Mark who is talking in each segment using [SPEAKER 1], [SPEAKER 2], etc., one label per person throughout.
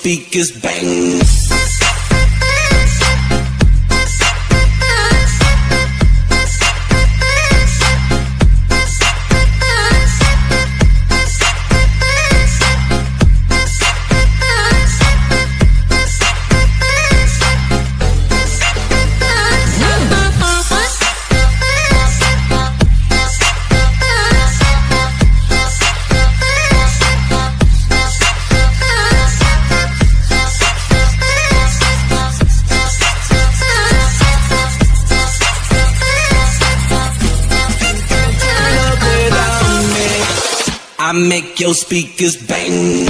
[SPEAKER 1] speakers bang. Your speakers bang.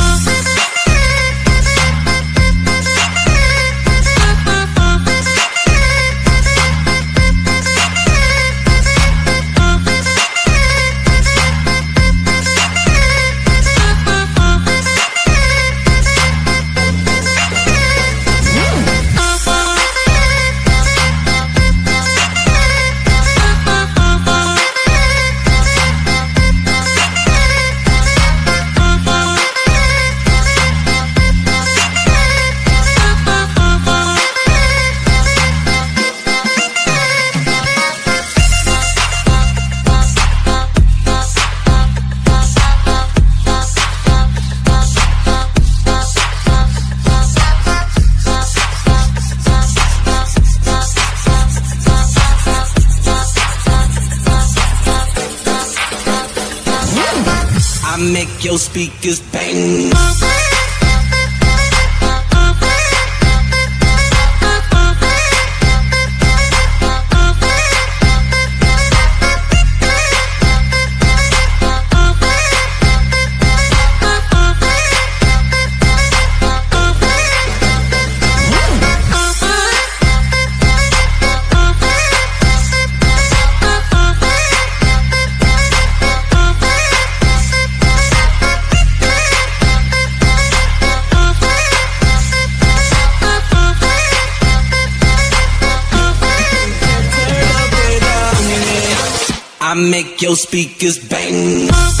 [SPEAKER 1] Your speakers bang. Your speakers bang.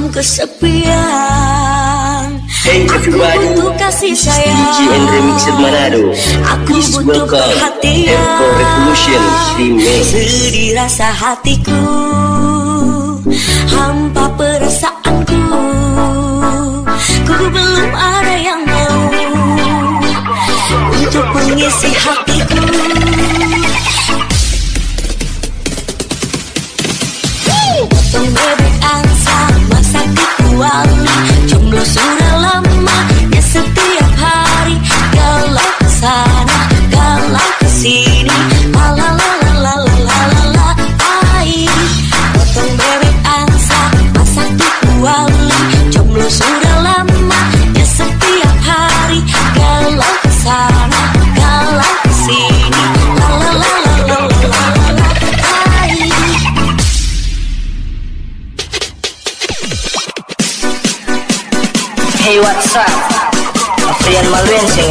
[SPEAKER 2] Malam kesepian.
[SPEAKER 3] Hey everybody,
[SPEAKER 2] Aku butuh kasih sayang.
[SPEAKER 3] DJ and Remixer Manado.
[SPEAKER 2] Aku
[SPEAKER 3] Please
[SPEAKER 2] butuh perhatian.
[SPEAKER 3] Tempo Revolution Remix.
[SPEAKER 2] Sedih rasa hatiku Hampa perasaanku. Ku belum ada yang mau Untuk mengisi hatiku
[SPEAKER 4] Hey, what's up?
[SPEAKER 5] Ako
[SPEAKER 4] yan Malwin sa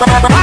[SPEAKER 6] Bye-bye.